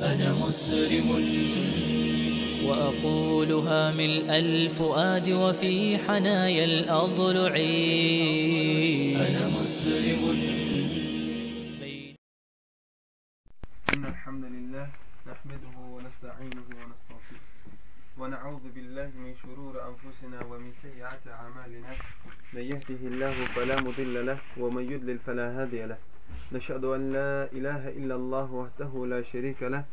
أنا مسلم. وأقولها ملء الفؤاد وفي حنايا الأضلع. أنا مسلم. إن الحمد لله نحمده ونستعينه ونستغفره. ونعوذ بالله من شرور أنفسنا ومن سيئات أعمالنا. من يهده الله فلا مضل له ومن يضلل فلا هادي له. نشهد أن لا إله إلا الله وحده لا شريك له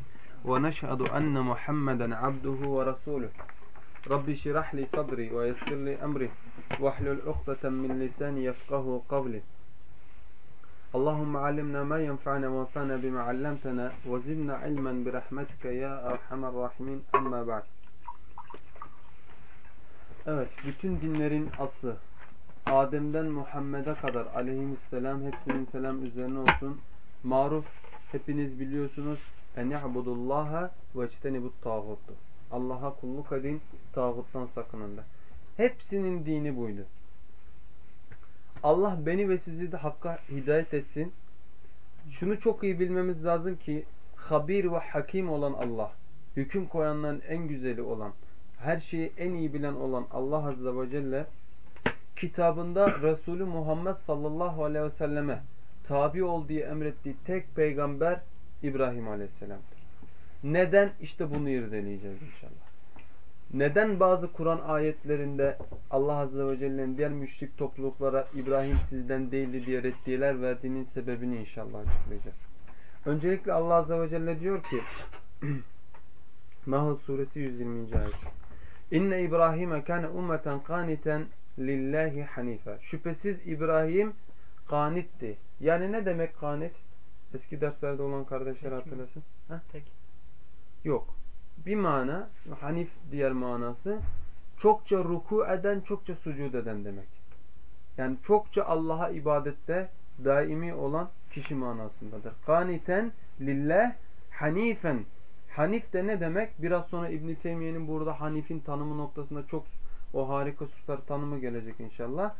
ونشهد أن محمدا عبده ورسوله. رب اشرح لي صدري ويسر لي أمري واحلل عقدة من لساني يفقه قولي. اللهم علمنا ما ينفعنا وانفعنا بما علمتنا وزدنا علما برحمتك يا أرحم الراحمين. أما بعد. Evet, bütün dinlerin aslı. Adem'den Muhammed'e kadar aleyhisselam hepsinin selam üzerine olsun. Maruf hepiniz biliyorsunuz. En ya'budullaha ve ectenibut tağuttu. Allah'a kulluk edin, tağuttan sakının da. Hepsinin dini buydu. Allah beni ve sizi de hakka hidayet etsin. Şunu çok iyi bilmemiz lazım ki habir ve hakim olan Allah, hüküm koyanların en güzeli olan, her şeyi en iyi bilen olan Allah Azze ve Celle kitabında Resulü Muhammed sallallahu aleyhi ve selleme tabi ol diye emrettiği tek peygamber İbrahim aleyhisselamdır. Neden? İşte bunu irdeleyeceğiz inşallah. Neden bazı Kur'an ayetlerinde Allah Azze ve Celle'nin diğer müşrik topluluklara İbrahim sizden değildi diye reddiyeler verdiğinin sebebini inşallah açıklayacağız. Öncelikle Allah Azze ve Celle diyor ki Nahl suresi 120. ayet. İnne İbrahim'e kâne ummeten kâniten lillahi hanife. Şüphesiz İbrahim kanitti. Yani ne demek kanit? Eski derslerde olan kardeşler hatırlasın. Ha? Tek. Yok. Bir mana, hanif diğer manası çokça ruku eden, çokça sucud eden demek. Yani çokça Allah'a ibadette daimi olan kişi manasındadır. Kaniten lillah hanifen. Hanif de ne demek? Biraz sonra İbn Teymiye'nin burada Hanif'in tanımı noktasında çok o harika süper tanımı gelecek inşallah.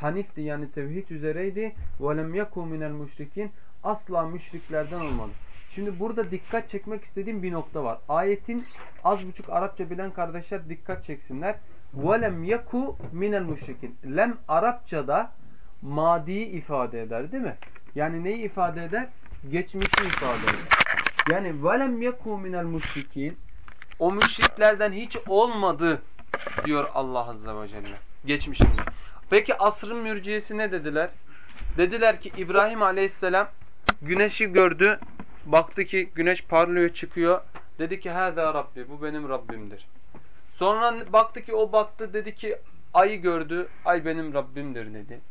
Hanifti yani tevhid üzereydi. Ve lem yeku minel müşrikin. Asla müşriklerden olmadı. Şimdi burada dikkat çekmek istediğim bir nokta var. Ayetin az buçuk Arapça bilen kardeşler dikkat çeksinler. وَلَمْ يَكُ minel müşrikin. Lem Arapçada madiyi ifade eder değil mi? Yani neyi ifade eder? Geçmişi ifade eder. Yani وَلَمْ يَكُ minel müşrikin. O müşriklerden hiç olmadı diyor Allah Azze ve Celle. Geçmişinde. Peki asrın mürciyesi ne dediler? Dediler ki İbrahim Aleyhisselam güneşi gördü. Baktı ki güneş parlıyor çıkıyor. Dedi ki hâzâ Rabbi bu benim Rabbimdir. Sonra baktı ki o battı dedi ki ayı gördü. Ay benim Rabbimdir dedi.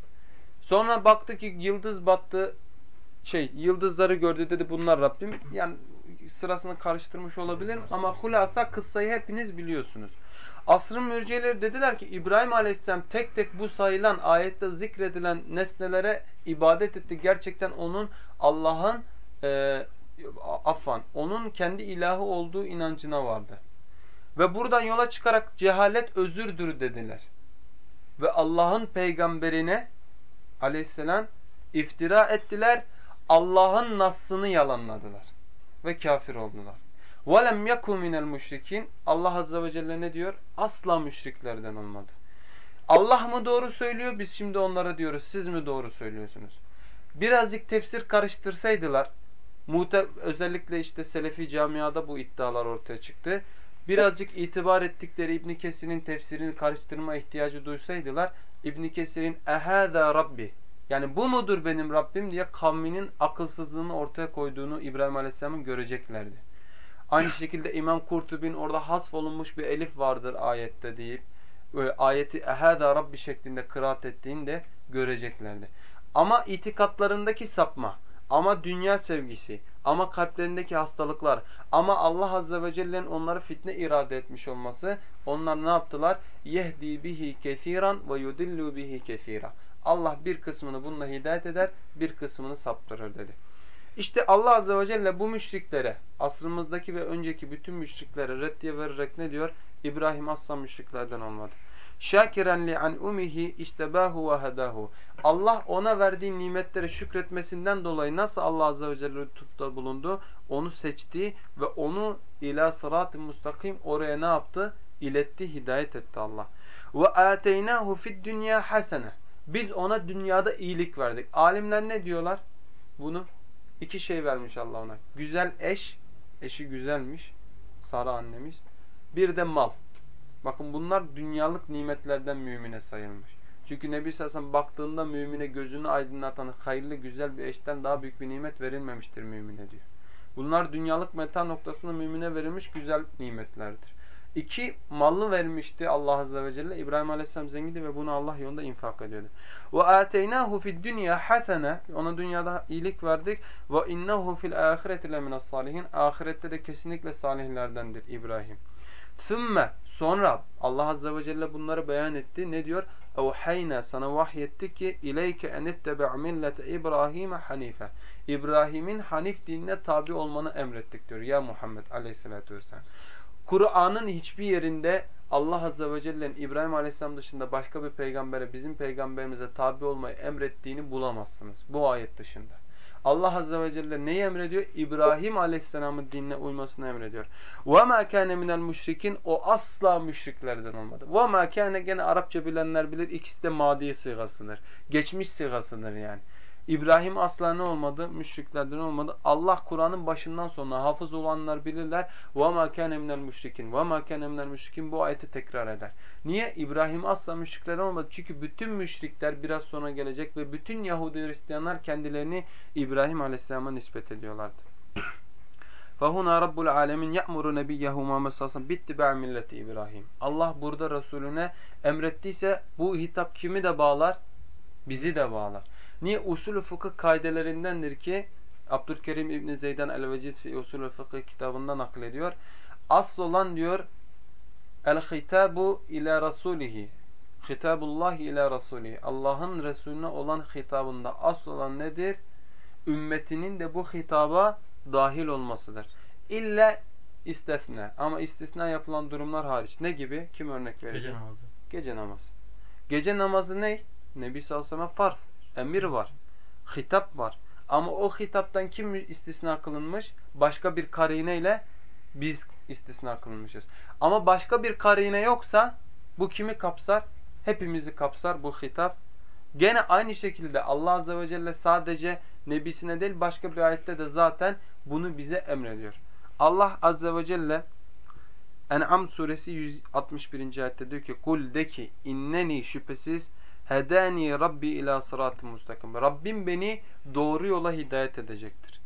Sonra baktı ki yıldız battı. Şey yıldızları gördü dedi bunlar Rabbim. Yani sırasını karıştırmış olabilir ama hulasa kıssayı hepiniz biliyorsunuz. Asrın mürciyeleri dediler ki İbrahim Aleyhisselam tek tek bu sayılan ayette zikredilen nesnelere ibadet etti. Gerçekten onun Allah'ın e, affan onun kendi ilahı olduğu inancına vardı. Ve buradan yola çıkarak cehalet özürdür dediler. Ve Allah'ın peygamberine aleyhisselam iftira ettiler. Allah'ın nassını yalanladılar. Ve kafir oldular. وَلَمْ يَكُوا مِنَ الْمُشْرِكِينَ Allah Azze ve Celle ne diyor? Asla müşriklerden olmadı. Allah mı doğru söylüyor? Biz şimdi onlara diyoruz. Siz mi doğru söylüyorsunuz? Birazcık tefsir karıştırsaydılar, mute, özellikle işte Selefi camiada bu iddialar ortaya çıktı. Birazcık itibar ettikleri İbn Kesir'in tefsirini karıştırma ihtiyacı duysaydılar, İbn Kesir'in ehâdâ Rabbi yani bu mudur benim Rabbim diye kavminin akılsızlığını ortaya koyduğunu İbrahim Aleyhisselam'ın göreceklerdi. Aynı şekilde İmam Kurtubin orada hasfolunmuş bir elif vardır ayette deyip ayeti ehâdâ Rabbi şeklinde kıraat ettiğinde göreceklerdi. Ama itikatlarındaki sapma, ama dünya sevgisi, ama kalplerindeki hastalıklar, ama Allah Azze ve Celle'nin onları fitne irade etmiş olması, onlar ne yaptılar? Yehdi bihi kesiran ve yudillu bihi kesira. Allah bir kısmını bununla hidayet eder, bir kısmını saptırır dedi. İşte Allah Azze ve Celle bu müşriklere, asrımızdaki ve önceki bütün müşriklere reddiye vererek ne diyor? İbrahim asla müşriklerden olmadı. şakiren li an umihi istebahu ve hadahu. Allah ona verdiği nimetlere şükretmesinden dolayı nasıl Allah azze ve celle lütufta bulundu? Onu seçti ve onu ila sırat-ı mustakim oraya ne yaptı? İletti, hidayet etti Allah. Ve ateynahu fid dünya hasene. Biz ona dünyada iyilik verdik. Alimler ne diyorlar? Bunu iki şey vermiş Allah ona. Güzel eş, eşi güzelmiş. Sara annemiz. Bir de mal. Bakın bunlar dünyalık nimetlerden mümine sayılmış. Çünkü Nebi Sallallahu baktığında mümine gözünü aydınlatan hayırlı güzel bir eşten daha büyük bir nimet verilmemiştir mümine diyor. Bunlar dünyalık meta noktasında mümine verilmiş güzel nimetlerdir. İki, mallı vermişti Allah Azze ve Celle. İbrahim Aleyhisselam zengindi ve bunu Allah yolunda infak ediyordu. Ateynahu fid dünya hasene. Ona dünyada iyilik verdik. Ve innehu fil ahireti leminas salihin. Ahirette de kesinlikle salihlerdendir İbrahim. Thümme sonra Allah Azze ve Celle bunları beyan etti. Ne diyor? Evhayna sana vahyetti ki ileyke enittebi' millete İbrahim'e hanife. İbrahim'in Hanif dinine tabi olmanı emrettik diyor ya Muhammed Aleyhisselatü Vesselam. Kur'an'ın hiçbir yerinde Allah Azze ve Celle'nin İbrahim Aleyhisselam dışında başka bir peygambere bizim peygamberimize tabi olmayı emrettiğini bulamazsınız. Bu ayet dışında. Allah Azze ve Celle neyi emrediyor? İbrahim Aleyhisselam'ın dinine uymasını emrediyor. وَمَا كَانَ مِنَ الْمُشْرِكِينَ O asla müşriklerden olmadı. وَمَا كَانَ gene Arapça bilenler bilir ikisi de madi sigasıdır. Geçmiş sigasıdır yani. İbrahim asla ne olmadı? Müşriklerden olmadı. Allah Kur'an'ın başından sonuna hafız olanlar bilirler. وَمَا كَانَ مِنَ الْمُشْرِكِينَ وَمَا كَانَ مِنَ الْمُشْرِكِينَ Bu ayeti tekrar eder. Niye? İbrahim asla müşriklerden olmadı. Çünkü bütün müşrikler biraz sonra gelecek ve bütün Yahudi Hristiyanlar kendilerini İbrahim Aleyhisselam'a nispet ediyorlardı. فَهُنَا رَبُّ الْعَالَمِينَ يَأْمُرُ نَبِيَّهُ مُحَمَّدْ sallallahu بِاتِّبَعِ milleti İbrahim. Allah burada Resulüne emrettiyse bu hitap kimi de bağlar? Bizi de bağlar. Niye? Usul-ü fıkıh kaidelerindendir ki Abdülkerim İbni Zeydan el-Veciz fi Usul-ü fıkıh kitabında naklediyor. Asıl olan diyor el-hitabu ila rasulihi Hitabullah ila rasulihi Allah'ın Resulüne olan hitabında asıl olan nedir? Ümmetinin de bu hitaba dahil olmasıdır. İlla istefne. Ama istisna yapılan durumlar hariç. Ne gibi? Kim örnek verecek? Gece namazı. Gece namazı. Gece namazı ne? Nebi sallallahu aleyhi ve sellem farz. Emir var. Hitap var. Ama o hitaptan kim istisna kılınmış? Başka bir karineyle biz istisna kılınmışız. Ama başka bir karine yoksa bu kimi kapsar? Hepimizi kapsar bu hitap. Gene aynı şekilde Allah Azze ve Celle sadece Nebisine değil başka bir ayette de zaten bunu bize emrediyor. Allah Azze ve Celle En'am suresi 161. ayette diyor ki Kul de ki inneni şüphesiz hedani Rabbi ila sıratı mustakim. Rabbim beni doğru yola hidayet edecektir.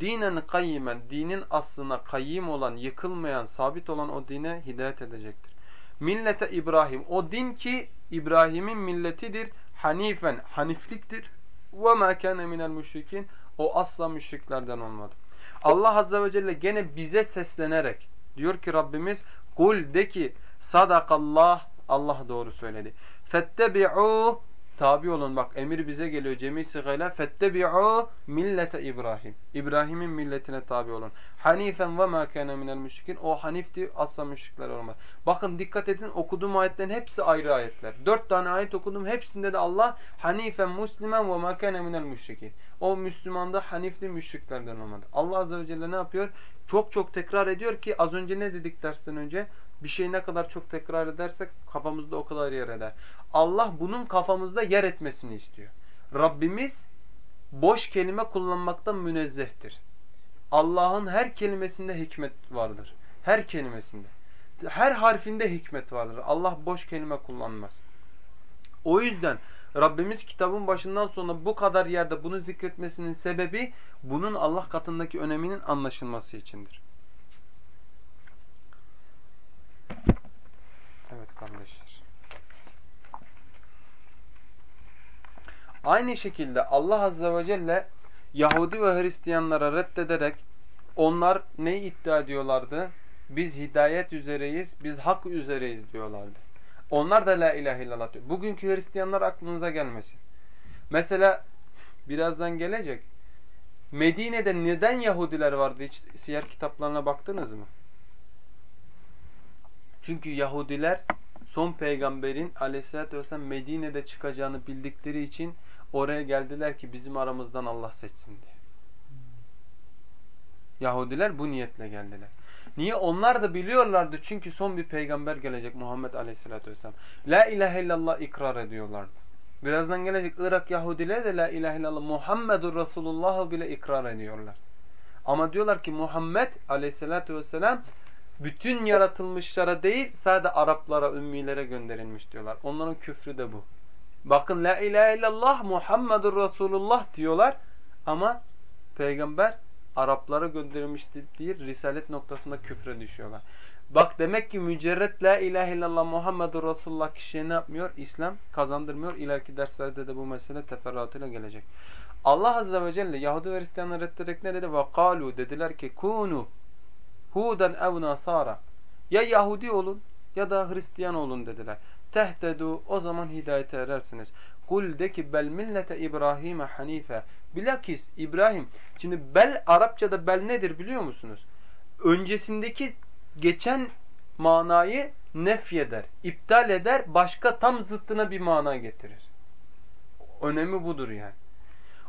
Dinen kayyimen, dinin aslına kayyim olan, yıkılmayan, sabit olan o dine hidayet edecektir. Millete İbrahim, o din ki İbrahim'in milletidir. Hanifen, hanifliktir. Ve ma kana minel müşrikin, o asla müşriklerden olmadı. Allah Azze ve Celle gene bize seslenerek diyor ki Rabbimiz kul de ki sadakallah Allah doğru söyledi. Fettebi'u tabi olun bak emir bize geliyor cemi sigayla fettebi'u millete İbrahim. İbrahim'in milletine tabi olun. Hanifen ve ma kana minel müşrikin. O hanifti asla müşrikler olmaz. Bakın dikkat edin okuduğum ayetlerin hepsi ayrı ayetler. Dört tane ayet okudum. Hepsinde de Allah hanifen muslimen ve ma kana minel müşrikin. O Müslümanda hanifli müşriklerden olmadı. Allah azze ve celle ne yapıyor? Çok çok tekrar ediyor ki az önce ne dedik dersten önce? Bir şeyi ne kadar çok tekrar edersek kafamızda o kadar yer eder. Allah bunun kafamızda yer etmesini istiyor. Rabbimiz boş kelime kullanmaktan münezzehtir. Allah'ın her kelimesinde hikmet vardır. Her kelimesinde. Her harfinde hikmet vardır. Allah boş kelime kullanmaz. O yüzden Rabbimiz kitabın başından sonra bu kadar yerde bunu zikretmesinin sebebi bunun Allah katındaki öneminin anlaşılması içindir. Evet kardeşler. Aynı şekilde Allah Azze ve Celle Yahudi ve Hristiyanlara reddederek onlar neyi iddia ediyorlardı? Biz hidayet üzereyiz, biz hak üzereyiz diyorlardı. Onlar da la ilahe illallah diyor. Bugünkü Hristiyanlar aklınıza gelmesin. Mesela birazdan gelecek. Medine'de neden Yahudiler vardı? Hiç siyer kitaplarına baktınız mı? Çünkü Yahudiler son peygamberin aleyhissalatü vesselam Medine'de çıkacağını bildikleri için oraya geldiler ki bizim aramızdan Allah seçsin diye. Yahudiler bu niyetle geldiler. Niye? Onlar da biliyorlardı çünkü son bir peygamber gelecek Muhammed Aleyhisselatü Vesselam. La ilahe illallah ikrar ediyorlardı. Birazdan gelecek Irak Yahudileri de la ilahe illallah Muhammedur Resulullah bile ikrar ediyorlar. Ama diyorlar ki Muhammed Aleyhisselatü Vesselam bütün yaratılmışlara değil sadece Araplara, ümmilere gönderilmiş diyorlar. Onların küfrü de bu. Bakın la ilahe illallah Muhammedur Resulullah diyorlar ama peygamber Araplara gönderilmiştir diye risalet noktasında küfre düşüyorlar. Bak demek ki mücerret la ilahe illallah Muhammedur Resulullah kişiye ne yapmıyor? İslam kazandırmıyor. İleriki derslerde de bu mesele teferruatıyla gelecek. Allah Azze ve Celle Yahudi ve Hristiyanları reddederek ne dedi? Kalu dediler ki kunu huden ev nasara ya Yahudi olun ya da Hristiyan olun dediler. Tehtedu o zaman hidayete erersiniz. Kul de ki bel millete İbrahim'e hanife. Bilakis İbrahim. Şimdi bel Arapçada bel nedir biliyor musunuz? Öncesindeki geçen manayı nefyeder, iptal eder, başka tam zıttına bir mana getirir. Önemi budur yani.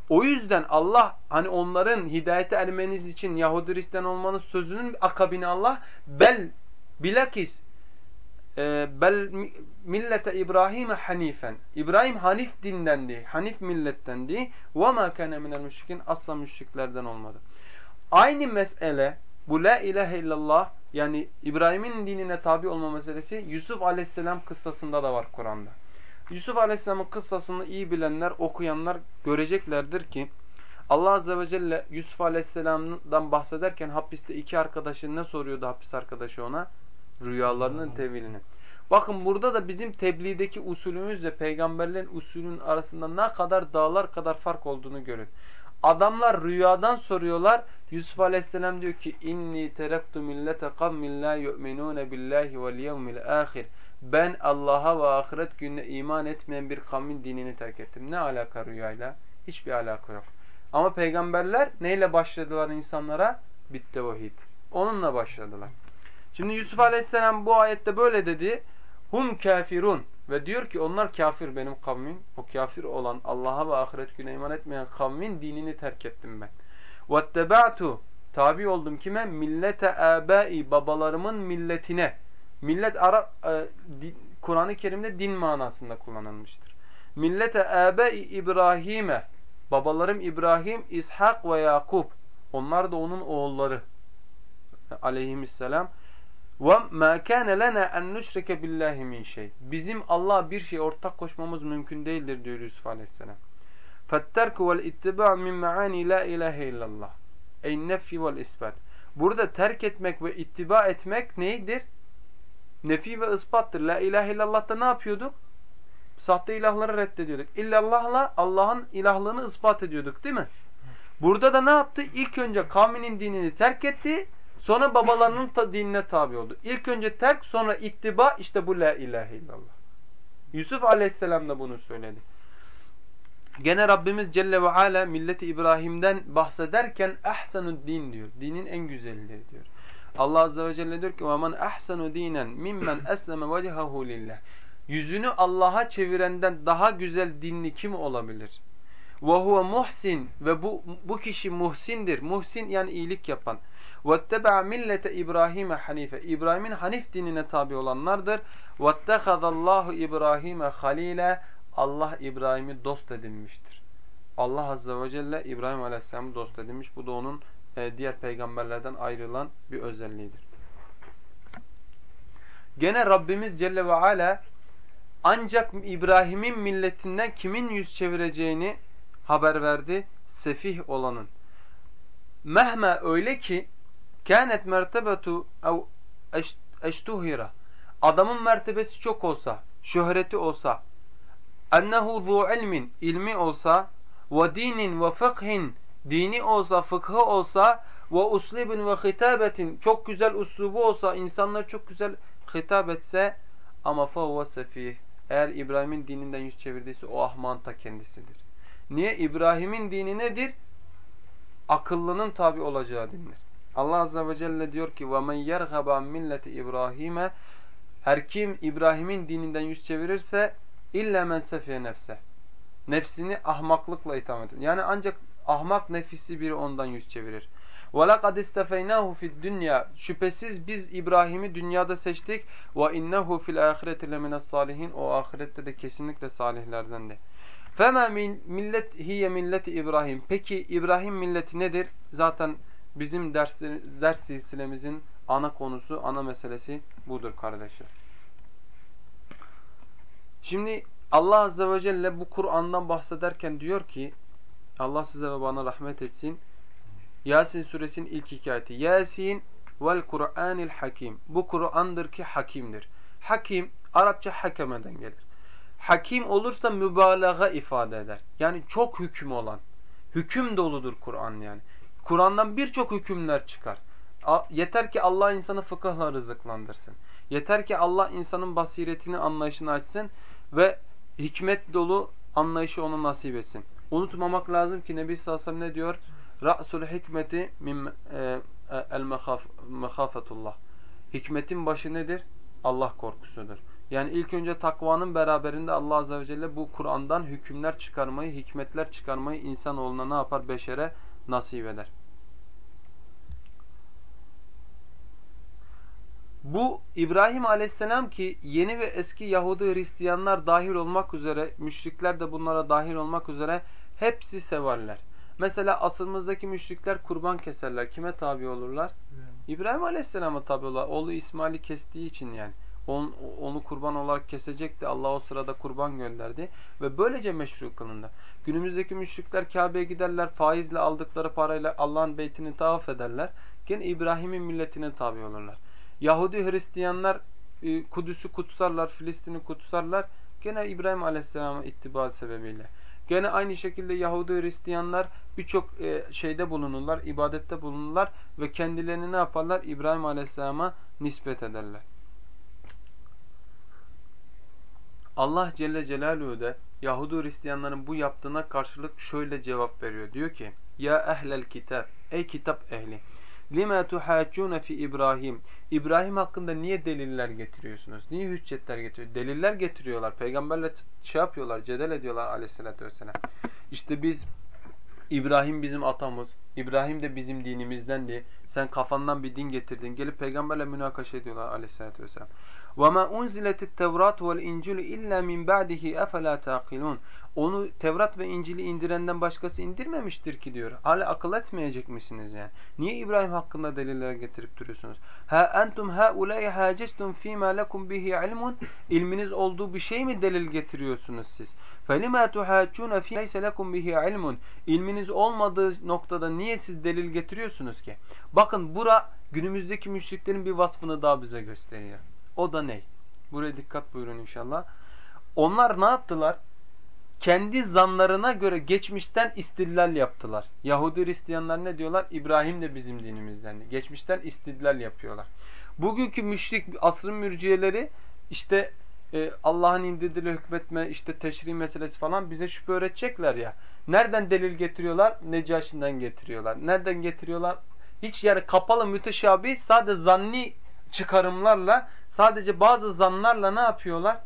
O yüzden Allah hani onların hidayete ermeniz için Yahudi Hristiyan olmanız sözünün akabini Allah bel bilakis e, bel millete İbrahim'e hanifen. İbrahim hanif dindendi, hanif millettendi. Ve ma kana minel müşrikin asla müşriklerden olmadı. Aynı mesele bu la ilahe illallah yani İbrahim'in dinine tabi olma meselesi Yusuf aleyhisselam kıssasında da var Kur'an'da. Yusuf aleyhisselamın kıssasını iyi bilenler, okuyanlar göreceklerdir ki Allah azze ve celle Yusuf aleyhisselamdan bahsederken hapiste iki arkadaşı ne soruyordu hapis arkadaşı ona? Rüyalarının tevilini. Bakın burada da bizim tebliğdeki usulümüzle peygamberlerin usulünün arasında ne kadar dağlar kadar fark olduğunu görün. Adamlar rüyadan soruyorlar. Yusuf Aleyhisselam diyor ki inni teraktu millete kavmin la yu'minune billahi vel yevmil ahir Ben Allah'a ve ahiret gününe iman etmeyen bir kavmin dinini terk ettim. Ne alaka rüyayla? Hiçbir alaka yok. Ama peygamberler neyle başladılar insanlara? Bitte vahid. Onunla başladılar. Şimdi Yusuf Aleyhisselam bu ayette böyle dedi. Hum kafirun. Ve diyor ki onlar kafir benim kavmim. O kafir olan Allah'a ve ahiret gününe iman etmeyen kavmin dinini terk ettim ben. وَاتَّبَعْتُ Tabi oldum kime? Millete abai babalarımın milletine. Millet Arap e, Kur'an-ı Kerim'de din manasında kullanılmıştır. Millete abai İbrahim'e babalarım İbrahim, İshak ve Yakup. Onlar da onun oğulları. Aleyhisselam. Ve ma kana lana en nushrike billahi min şey. Bizim Allah'a bir şey ortak koşmamız mümkün değildir diyor Yusuf Aleyhisselam. Fetterku vel ittiba' min maani la ilahe illallah. Ey nefi vel isbat. Burada terk etmek ve ittiba etmek neydir? Nefi ve ispattır. La ilahe illallah'ta ne yapıyorduk? Sahte ilahları reddediyorduk. İllallah'la Allah'ın ilahlığını ispat ediyorduk değil mi? Burada da ne yaptı? İlk önce kavminin dinini terk etti. Sonra babalarının ta dinine tabi oldu. İlk önce terk sonra ittiba işte bu la ilahe illallah. Yusuf aleyhisselam da bunu söyledi. Gene Rabbimiz Celle ve Ala milleti İbrahim'den bahsederken ahsanud din diyor. Dinin en güzelliği diyor. Allah Azze ve Celle diyor ki وَمَنْ أَحْسَنُ دِينًا مِمَّنْ أَسْلَمَ وَجْهَهُ لِلّٰهِ Yüzünü Allah'a çevirenden daha güzel dinli kim olabilir? وَهُوَ muhsin ve bu, bu kişi muhsindir. Muhsin yani iyilik yapan. وَاتَّبَعَ millete İbrahim'e hanife. İbrahim'in hanif dinine tabi olanlardır. وَاتَّخَذَ اللّٰهُ İbrahim'e halile. Allah İbrahim'i dost edinmiştir. Allah Azze ve Celle İbrahim Aleyhisselam'ı dost edinmiş. Bu da onun e, diğer peygamberlerden ayrılan bir özelliğidir. Gene Rabbimiz Celle ve Ala ancak İbrahim'in milletinden kimin yüz çevireceğini haber verdi. Sefih olanın. Mehme öyle ki kânet mertebetu ev eştuhira adamın mertebesi çok olsa, şöhreti olsa, ennehu zu ilmin ilmi olsa ve dinin ve fıkhin dini olsa, fıkhı olsa ve uslubun ve hitabetin çok güzel uslubu olsa, insanlar çok güzel hitap etse ama fehuve sefih. Eğer İbrahim'in dininden yüz çevirdiyse o ahman ta kendisidir. Niye? İbrahim'in dini nedir? Akıllının tabi olacağı dindir. Allah Azze ve Celle diyor ki وَمَنْ يَرْغَبَ مِلَّةِ İbrahim'e Her kim İbrahim'in dininden yüz çevirirse illa men sefiye nefse. Nefsini ahmaklıkla itham eder. Yani ancak ahmak nefisi biri ondan yüz çevirir. وَلَقَدْ اِسْتَفَيْنَاهُ فِي الدُّنْيَا Şüphesiz biz İbrahim'i dünyada seçtik. وَاِنَّهُ فِي الْآخِرَةِ لَمِنَ الصَّالِحِينَ O ahirette de kesinlikle salihlerdendi. فَمَا millet hiye milleti İbrahim. Peki İbrahim milleti nedir? Zaten bizim ders, ders silsilemizin ana konusu, ana meselesi budur kardeşler. Şimdi Allah Azze ve Celle bu Kur'an'dan bahsederken diyor ki Allah size ve bana rahmet etsin. Yasin suresinin ilk iki. Yasin vel Kur'anil hakim. Bu Kur'an'dır ki hakimdir. Hakim Arapça hakemeden gelir. Hakim olursa mübalağa ifade eder. Yani çok hüküm olan. Hüküm doludur Kur'an yani. Kur'an'dan birçok hükümler çıkar. Yeter ki Allah insanı fıkıhla rızıklandırsın. Yeter ki Allah insanın basiretini, anlayışını açsın ve hikmet dolu anlayışı ona nasip etsin. Unutmamak lazım ki Nebi sallallahu aleyhi ne diyor? Ra'sul hikmeti min e, e, el mehafetullah. Hikmetin başı nedir? Allah korkusudur. Yani ilk önce takvanın beraberinde Allah azze ve celle bu Kur'an'dan hükümler çıkarmayı, hikmetler çıkarmayı insanoğluna ne yapar? Beşere nasip eder. Bu İbrahim aleyhisselam ki yeni ve eski Yahudi Hristiyanlar dahil olmak üzere, müşrikler de bunlara dahil olmak üzere hepsi severler. Mesela asılımızdaki müşrikler kurban keserler. Kime tabi olurlar? İbrahim aleyhisselama tabi olurlar. Oğlu İsmail'i kestiği için yani. Onu, onu kurban olarak kesecekti. Allah o sırada kurban gönderdi. Ve böylece meşru kılındı. Günümüzdeki müşrikler Kabe'ye giderler. Faizle aldıkları parayla Allah'ın beytini tavaf ederler. Gene İbrahim'in milletine tabi olurlar. Yahudi Hristiyanlar e, Kudüs'ü kutsarlar, Filistin'i kutsarlar. Gene İbrahim Aleyhisselam'a ittiba sebebiyle. Gene aynı şekilde Yahudi Hristiyanlar birçok e, şeyde bulunurlar, ibadette bulunurlar ve kendilerini ne yaparlar? İbrahim Aleyhisselam'a nispet ederler. Allah Celle Celaluhu de Yahudi Hristiyanların bu yaptığına karşılık şöyle cevap veriyor. Diyor ki: "Ya ehlel kitap, ey kitap ehli, lima tuhaccun fi İbrahim? İbrahim hakkında niye deliller getiriyorsunuz? Niye hüccetler getiriyor? Deliller getiriyorlar. Peygamberle şey yapıyorlar, cedel ediyorlar aleyhissalatü vesselam. İşte biz İbrahim bizim atamız. İbrahim de bizim dinimizdendi. Sen kafandan bir din getirdin. Gelip peygamberle münakaşa ediyorlar aleyhissalatü vesselam. وَمَا اُنْزِلَتِ التَّوْرَاتُ وَالْاِنْجِلُ اِلَّا مِنْ بَعْدِهِ اَفَلَا تَعْقِلُونَ Onu Tevrat ve İncil'i indirenden başkası indirmemiştir ki diyor. Hala akıl etmeyecek misiniz yani? Niye İbrahim hakkında deliller getirip duruyorsunuz? Ha entum haulâi hâcestum fîmâ lekum bihi ilmun İlminiz olduğu bir şey mi delil getiriyorsunuz siz? فَلِمَا تُحَاجُّونَ فِي لَيْسَ لَكُمْ بِهِ ilmun İlminiz olmadığı noktada niye siz delil getiriyorsunuz ki? Bakın bura günümüzdeki müşriklerin bir vasfını daha bize gösteriyor. O da ne? Buraya dikkat buyurun inşallah. Onlar ne yaptılar? Kendi zanlarına göre geçmişten istidlal yaptılar. Yahudi Hristiyanlar ne diyorlar? İbrahim de bizim dinimizdendi. Geçmişten istidlal yapıyorlar. Bugünkü müşrik asrın mürciyeleri işte e, Allah'ın indirdiğiyle hükmetme, işte teşri meselesi falan bize şüphe öğretecekler ya. Nereden delil getiriyorlar? Necaşi'nden getiriyorlar. Nereden getiriyorlar? Hiç yani kapalı müteşabih sadece zanni çıkarımlarla Sadece bazı zanlarla ne yapıyorlar?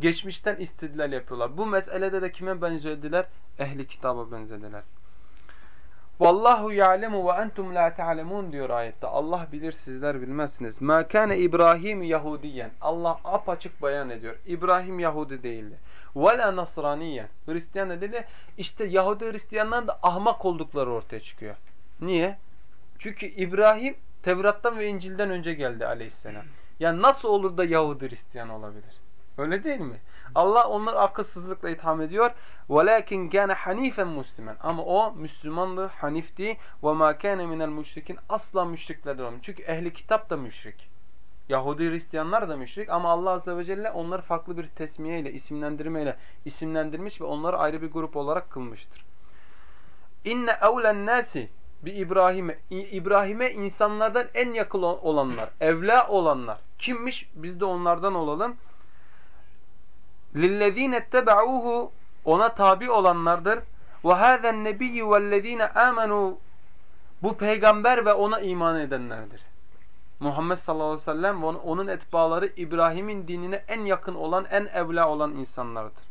Geçmişten istidlal yapıyorlar. Bu meselede de kime benzediler? Ehli kitaba benzediler. Vallahu ya'lemu ve entum la ta'lemun diyor ayette. Allah bilir sizler bilmezsiniz. Ma kana İbrahim Yahudiyen. Allah apaçık beyan ediyor. İbrahim Yahudi değildi. Ve la Nasraniyen. Hristiyan da dedi. İşte Yahudi Hristiyanların da ahmak oldukları ortaya çıkıyor. Niye? Çünkü İbrahim Tevrat'tan ve İncil'den önce geldi aleyhisselam. Yani nasıl olur da Yahudi Hristiyan olabilir? Öyle değil mi? Allah onları akılsızlıkla itham ediyor. وَلَكِنْ كَانَ حَن۪يفًا مُسْلِمًا Ama o Müslümandı, hanifti. وَمَا كَانَ مِنَ الْمُشْرِكِينَ Asla müşriklerden olmuyor. Çünkü ehli kitap da müşrik. Yahudi Hristiyanlar da müşrik ama Allah Azze ve Celle onları farklı bir tesmiyeyle, isimlendirmeyle isimlendirmiş ve onları ayrı bir grup olarak kılmıştır. İnne evlen nasi bir İbrahim'e İbrahim'e insanlardan en yakın olanlar, evla olanlar kimmiş? Biz de onlardan olalım. لِلَّذ۪ينَ اتَّبَعُوهُ Ona tabi olanlardır. وَهَذَا النَّبِيُّ وَالَّذ۪ينَ آمَنُوا Bu peygamber ve ona iman edenlerdir. Muhammed sallallahu aleyhi ve sellem ve onun etbaları İbrahim'in dinine en yakın olan, en evla olan insanlardır.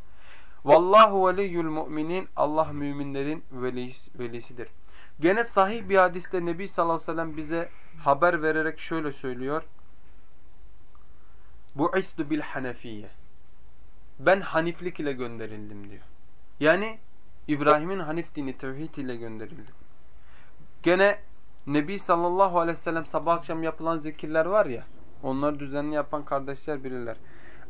Vallahu veliyyul müminin. Allah müminlerin velisidir. Gene sahih bir hadiste Nebi sallallahu aleyhi ve sellem bize haber vererek şöyle söylüyor. Bu'istu bil hanefiye. Ben haniflik ile gönderildim diyor. Yani İbrahim'in hanif dini tevhid ile gönderildim. Gene Nebi sallallahu aleyhi ve sellem sabah akşam yapılan zikirler var ya, onları düzenli yapan kardeşler bilirler.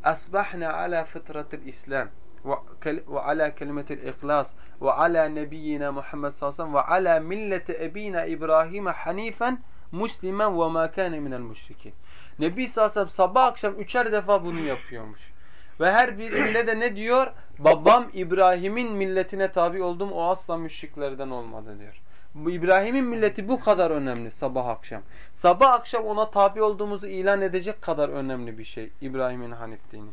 Asbahna ala fıtratil İslam ve ala kelimetil ihlas ve ala nebiyyina Muhammed sallallahu aleyhi ve sellem ve ala milleti ebina İbrahim hanifen muslimen ve ma kâne minel müşrikin. Nebi sallallahu aleyhi sabah akşam üçer defa bunu yapıyormuş. Ve her birinde de ne diyor? Babam İbrahim'in milletine tabi oldum o asla müşriklerden olmadı diyor. İbrahim'in milleti bu kadar önemli sabah akşam. Sabah akşam ona tabi olduğumuzu ilan edecek kadar önemli bir şey İbrahim'in Hanif dini.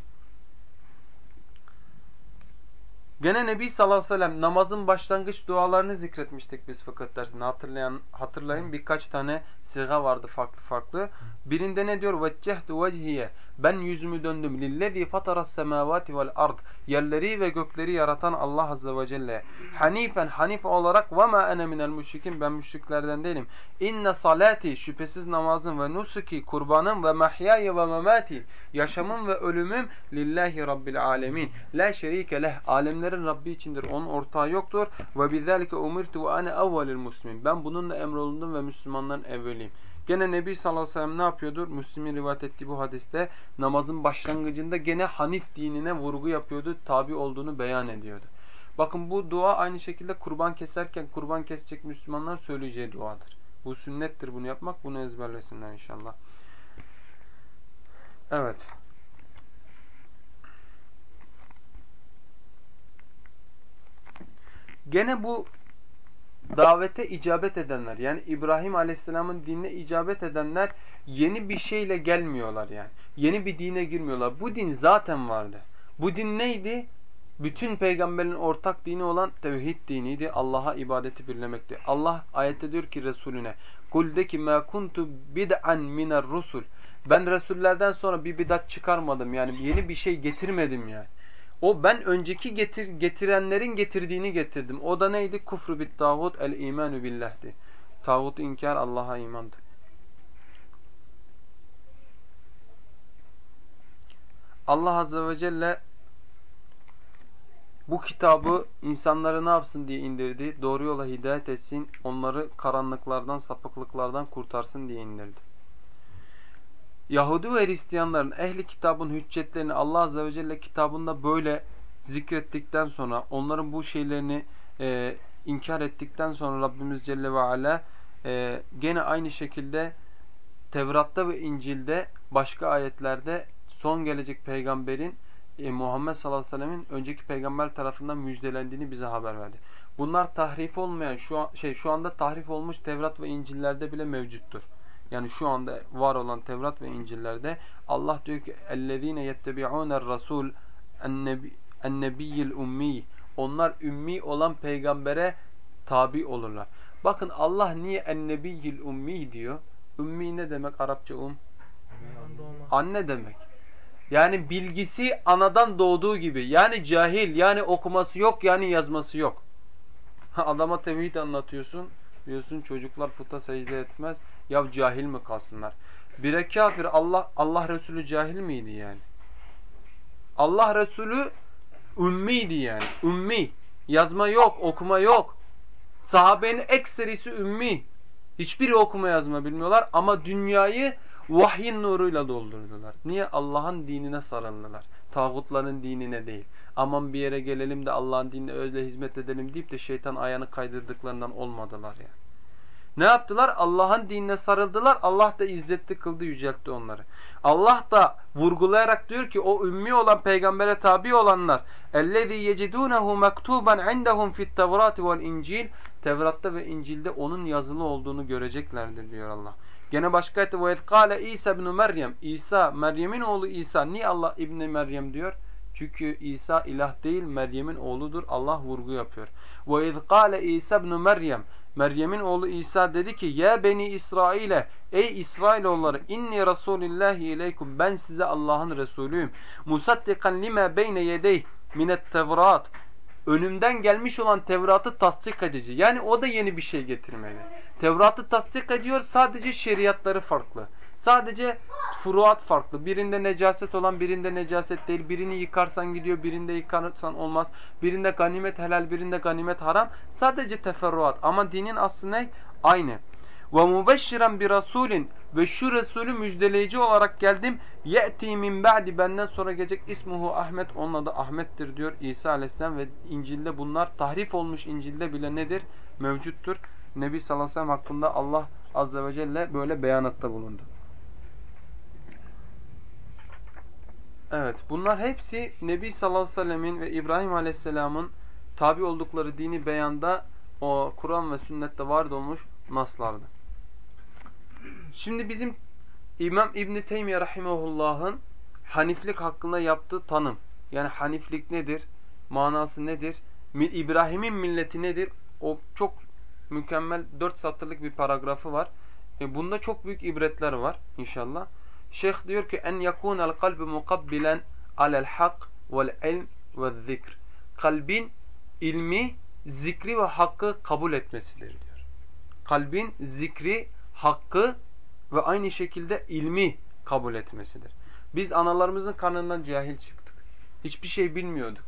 Gene Nebi sallallahu aleyhi ve sellem namazın başlangıç dualarını zikretmiştik biz fıkıh dersinde. Hatırlayan, hatırlayın birkaç tane siga vardı farklı farklı. Birinde ne diyor? Veccehtu vecihiye. Ben yüzümü döndüm. Lillezî fataras semâvâti vel ard. Yerleri ve gökleri yaratan Allah azze ve celle. Hanifen hanif olarak ve ma ene minel müşrikin. Ben müşriklerden değilim. İnne salati şüphesiz namazım ve nusuki kurbanım ve mahyaya ve memati yaşamım ve ölümüm lillahi rabbil alemin. La şerike leh. Alemlerin Rabbi içindir. Onun ortağı yoktur. Ve bizalike umirtu ve ane evvelil muslimin. Ben bununla emrolundum ve Müslümanların evveliyim. Gene Nebi sallallahu aleyhi ve sellem ne yapıyordur? Müslim'in rivayet ettiği bu hadiste namazın başlangıcında gene Hanif dinine vurgu yapıyordu. Tabi olduğunu beyan ediyordu. Bakın bu dua aynı şekilde kurban keserken kurban kesecek Müslümanlar söyleyeceği duadır. Bu sünnettir bunu yapmak. Bunu ezberlesinler inşallah. Evet. Gene bu davete icabet edenler yani İbrahim Aleyhisselam'ın dinine icabet edenler yeni bir şeyle gelmiyorlar yani. Yeni bir dine girmiyorlar. Bu din zaten vardı. Bu din neydi? Bütün peygamberin ortak dini olan tevhid diniydi. Allah'a ibadeti birlemekti. Allah ayette diyor ki Resulüne Kul de ki ma kuntu bid'an minar rusul. Ben Resullerden sonra bir bidat çıkarmadım. Yani yeni bir şey getirmedim yani. O ben önceki getir, getirenlerin getirdiğini getirdim. O da neydi? Kufru bit tağut el imanu billah'ti. Tağut inkar Allah'a imandı. Allah azze ve celle bu kitabı insanları ne yapsın diye indirdi. Doğru yola hidayet etsin. Onları karanlıklardan, sapıklıklardan kurtarsın diye indirdi. Yahudi ve Hristiyanların ehli kitabın hüccetlerini Allah Azze ve Celle kitabında böyle zikrettikten sonra onların bu şeylerini e, inkar ettikten sonra Rabbimiz Celle ve Ala e, gene aynı şekilde Tevrat'ta ve İncil'de başka ayetlerde son gelecek peygamberin e, Muhammed sallallahu aleyhi ve sellemin önceki peygamber tarafından müjdelendiğini bize haber verdi. Bunlar tahrif olmayan şu an, şey şu anda tahrif olmuş Tevrat ve İncil'lerde bile mevcuttur. Yani şu anda var olan Tevrat ve İncil'lerde Allah diyor ki اَلَّذ۪ينَ يَتَّبِعُونَ الرَّسُولِ اَنَّبِيِّ ummi. Onlar ümmi olan peygambere tabi olurlar. Bakın Allah niye ennebiyyil ummi diyor? Ümmi ne demek Arapça um? Anne demek. Yani bilgisi anadan doğduğu gibi. Yani cahil, yani okuması yok, yani yazması yok. Adama tevhid anlatıyorsun. Diyorsun çocuklar puta secde etmez. Ya cahil mi kalsınlar? Bire kafir Allah Allah Resulü cahil miydi yani? Allah Resulü ümmiydi yani. Ümmi. Yazma yok, okuma yok. Sahabenin ekserisi ümmi. Hiçbiri okuma yazma bilmiyorlar ama dünyayı vahyin nuruyla doldurdular. Niye? Allah'ın dinine sarıldılar. Tağutların dinine değil. Aman bir yere gelelim de Allah'ın dinine öyle hizmet edelim deyip de şeytan ayağını kaydırdıklarından olmadılar yani. Ne yaptılar? Allah'ın dinine sarıldılar. Allah da izzetti kıldı, yüceltti onları. Allah da vurgulayarak diyor ki o ümmi olan peygambere tabi olanlar اَلَّذ۪ي يَجِدُونَهُ مَكْتُوبًا عِنْدَهُمْ فِي التَّوْرَاتِ وَالْاِنْجِيلِ Tevrat'ta ve İncil'de onun yazılı olduğunu göreceklerdir diyor Allah. Gene başka ayette وَاِذْ قَالَ İsa ibn Meryem İsa, Meryem'in oğlu İsa. Niye Allah İbni Meryem diyor? Çünkü İsa ilah değil, Meryem'in oğludur. Allah vurgu yapıyor. وَاِذْ قَالَ İsa ibn Meryem Meryem'in oğlu İsa dedi ki ya beni İsrail'e ey İsrailoğulları inni Resulillahi ileykum ben size Allah'ın Resulüyüm. Musaddikan lima beyne yedey minet tevrat önümden gelmiş olan Tevrat'ı tasdik edici. Yani o da yeni bir şey getirmeli. Tevrat'ı tasdik ediyor sadece şeriatları farklı. Sadece furuat farklı. Birinde necaset olan birinde necaset değil. Birini yıkarsan gidiyor, birinde yıkarsan olmaz. Birinde ganimet helal, birinde ganimet haram. Sadece teferruat. Ama dinin aslı ne? Aynı. Ve mubeşşiren bir rasulin ve şu Resulü müjdeleyici olarak geldim. Ye'ti min ba'di benden sonra gelecek ismuhu Ahmet. Onun adı Ahmet'tir diyor İsa Aleyhisselam ve İncil'de bunlar tahrif olmuş İncil'de bile nedir? Mevcuttur. Nebi sallallahu aleyhi ve sellem hakkında Allah azze ve celle böyle beyanatta bulundu. Evet bunlar hepsi Nebi sallallahu aleyhi ve sellemin ve İbrahim aleyhisselamın tabi oldukları dini beyanda o Kur'an ve sünnette vardı olmuş naslardı. Şimdi bizim İmam İbn Teymiyye rahimehullah'ın Haniflik hakkında yaptığı tanım. Yani Haniflik nedir? Manası nedir? İbrahim'in milleti nedir? O çok mükemmel dört satırlık bir paragrafı var. E bunda çok büyük ibretler var inşallah. Şeyh diyor ki en yakunel kalbi mukabbilen alel hak vel ilm ve zikr. Kalbin ilmi, zikri ve hakkı kabul etmesidir diyor. Kalbin zikri, hakkı ve aynı şekilde ilmi kabul etmesidir. Biz analarımızın karnından cahil çıktık. Hiçbir şey bilmiyorduk.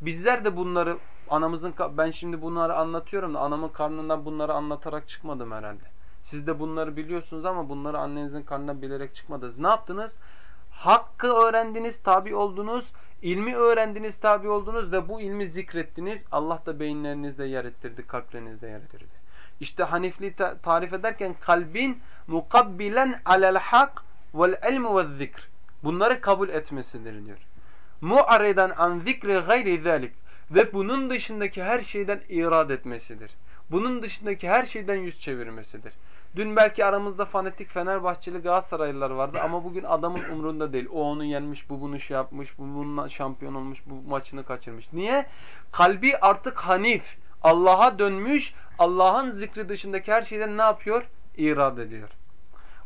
Bizler de bunları anamızın ben şimdi bunları anlatıyorum da anamın karnından bunları anlatarak çıkmadım herhalde. Siz de bunları biliyorsunuz ama bunları annenizin karnından bilerek çıkmadınız. Ne yaptınız? Hakkı öğrendiniz, tabi oldunuz, ilmi öğrendiniz, tabi oldunuz ve bu ilmi zikrettiniz. Allah da beyinlerinizde yer ettirdi, kalplerinizde yer ettirdi. İşte Hanifli ta tarif ederken kalbin mukabbilen alel hak vel ilmu ve zikr. Bunları kabul etmesidir diyor. Mu'ariden an zikri gayri zalik. Ve bunun dışındaki her şeyden irad etmesidir. Bunun dışındaki her şeyden yüz çevirmesidir. Dün belki aramızda fanatik Fenerbahçeli Galatasaraylılar vardı ama bugün adamın umrunda değil. O onu yenmiş, bu bunu şey yapmış, bu bununla şampiyon olmuş, bu maçını kaçırmış. Niye? Kalbi artık hanif, Allah'a dönmüş, Allah'ın zikri dışındaki her şeyden ne yapıyor? İrad ediyor.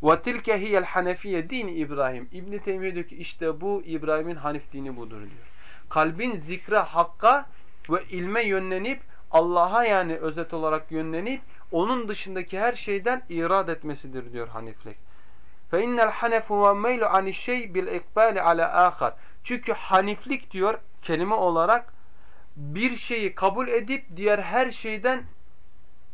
وَتِلْكَ هِيَ الْحَنَفِيَ dini İbrahim. İbn Teymiye diyor ki işte bu İbrahim'in Hanif dini budur diyor. Kalbin zikre, hakka ve ilme yönlenip Allah'a yani özet olarak yönlenip onun dışındaki her şeyden irad etmesidir diyor Haniflik. فَاِنَّ الْحَنَفُ وَمَيْلُ عَنِ الشَّيْء بِالْاِقْبَالِ عَلَى آخَرٍ Çünkü Haniflik diyor kelime olarak bir şeyi kabul edip diğer her şeyden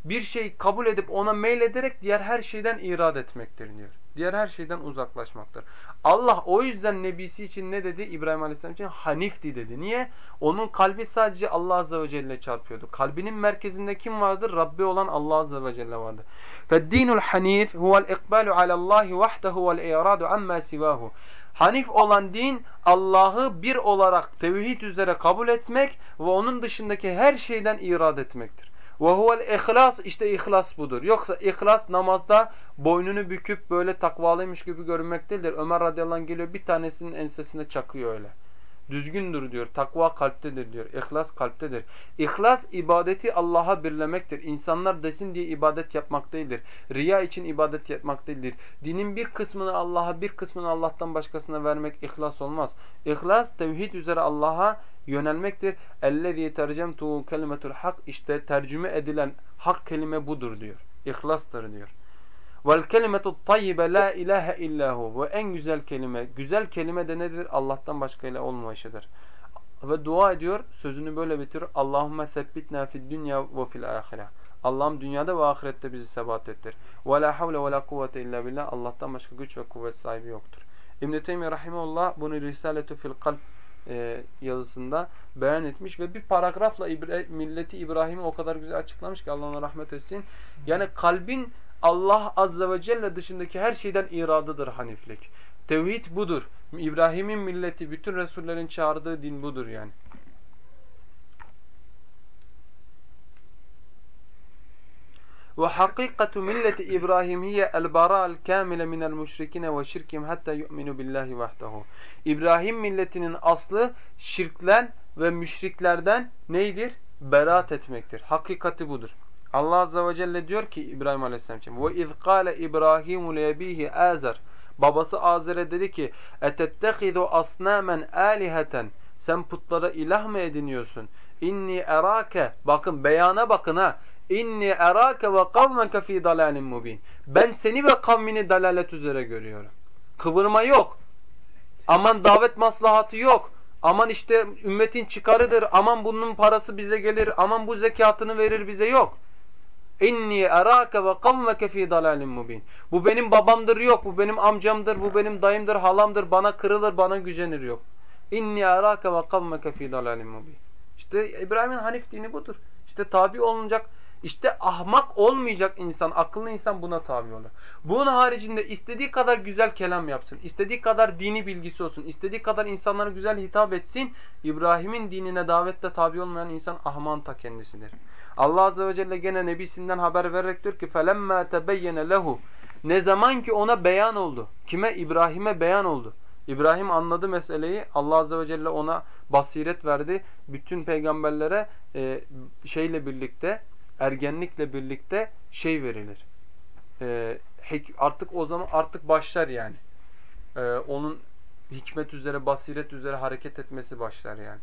bir şey kabul edip ona meylederek diğer her şeyden irad etmektir diyor. Diğer her şeyden uzaklaşmaktır. Allah o yüzden nebisi için ne dedi? İbrahim Aleyhisselam için hanifti dedi. Niye? Onun kalbi sadece Allah Azze ve Celle çarpıyordu. Kalbinin merkezinde kim vardır? Rabbi olan Allah Azze ve Celle vardır. فَالدِّينُ الْحَنِيفِ هُوَ الْاِقْبَالُ عَلَى اللّٰهِ وَحْدَهُ وَالْاِعْرَادُ عَمَّا سِوَاهُ Hanif olan din Allah'ı bir olarak tevhid üzere kabul etmek ve onun dışındaki her şeyden irad etmektir. Ve huvel ihlas işte ihlas budur. Yoksa ihlas namazda boynunu büküp böyle takvalıymış gibi görünmek değildir. Ömer radıyallahu anh geliyor bir tanesinin ensesine çakıyor öyle. Düzgündür diyor. Takva kalptedir diyor. İhlas kalptedir. İhlas ibadeti Allah'a birlemektir. İnsanlar desin diye ibadet yapmak değildir. Riya için ibadet yapmak değildir. Dinin bir kısmını Allah'a bir kısmını Allah'tan başkasına vermek ihlas olmaz. İhlas tevhid üzere Allah'a yönelmektir. اَلَّذ۪ي تَرْجَمْتُهُ kelimetul hak işte tercüme edilen hak kelime budur diyor. İhlastır diyor. Vel kelimetu tayyibe la ilahe illahu. Ve en güzel kelime, güzel kelime de nedir? Allah'tan başka ile olmayışıdır. Ve dua ediyor, sözünü böyle bitiriyor. Allahümme sebbitna fid dünya ve fil ahire. Allah'ım dünyada ve ahirette bizi sebat ettir. Ve la havle ve la kuvvete illa billah. Allah'tan başka güç ve kuvvet sahibi yoktur. İbn-i Teymiye Rahimullah bunu Risaletu fil kalp e, yazısında beyan etmiş ve bir paragrafla İbra milleti İbrahim'i o kadar güzel açıklamış ki Allah ona rahmet etsin. Yani kalbin Allah azze ve celle dışındaki her şeyden iradıdır haniflik. Tevhid budur. İbrahim'in milleti bütün Resullerin çağırdığı din budur yani. Ve hakikatu milleti İbrahim hiye el bara'al kamile minel müşrikine ve şirkim hatta yu'minu billahi vahdehu. İbrahim milletinin aslı şirklen ve müşriklerden neydir? Beraat etmektir. Hakikati budur. Allah Azze ve Celle diyor ki İbrahim Aleyhisselam için وَاِذْ قَالَ إِبْرَاهِيمُ لَيَب۪يهِ Azer Babası Azer'e dedi ki اَتَتَّخِذُ أَصْنَامًا آلِهَةً Sen putlara ilah mı ediniyorsun? İnni erake bakın beyana bakın ha. İnni erake ve kavmeke fi dalalin mubin. Ben seni ve kavmini dalalet üzere görüyorum. Kıvırma yok. Aman davet maslahatı yok. Aman işte ümmetin çıkarıdır. Aman bunun parası bize gelir. Aman bu zekatını verir bize yok. İnni erake ve kavmeke fi dalalin mubin. Bu benim babamdır yok. Bu benim amcamdır. Bu benim dayımdır, halamdır. Bana kırılır, bana gücenir yok. İnni erake ve kavmeke fi dalalin mubin. İşte İbrahim'in Hanif dini budur. İşte tabi olunacak işte ahmak olmayacak insan, akıllı insan buna tabi olur. Bunun haricinde istediği kadar güzel kelam yapsın, istediği kadar dini bilgisi olsun, istediği kadar insanlara güzel hitap etsin, İbrahim'in dinine davette tabi olmayan insan ahman ta kendisidir. Allah Azze ve Celle gene nebisinden haber vererek diyor ki فَلَمَّا تَبَيَّنَ lehu Ne zaman ki ona beyan oldu. Kime? İbrahim'e beyan oldu. İbrahim anladı meseleyi. Allah Azze ve Celle ona basiret verdi. Bütün peygamberlere e, şeyle birlikte ergenlikle birlikte şey verilir. E, artık o zaman artık başlar yani. E, onun hikmet üzere, basiret üzere hareket etmesi başlar yani.